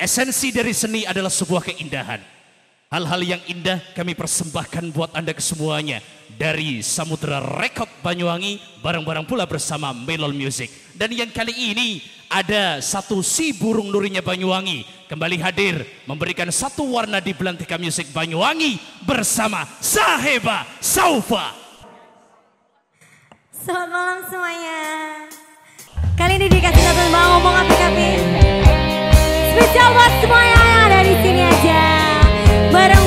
Esensi dari seni adalah sebuah keindahan. Hal-hal yang indah kami persembahkan buat Anda kesemuanya dari Samudra Rekod Banyuwangi bareng-bareng pula bersama Melon Music. Dan yang kali ini ada satu si burung nurinya Banyuwangi kembali hadir memberikan satu warna di Belantika Music Banyuwangi bersama Saheba Saufa. Selamat malam semuanya. Kali ini dikasih satu api-api. Buat semuanya ada di sini aja. Bareng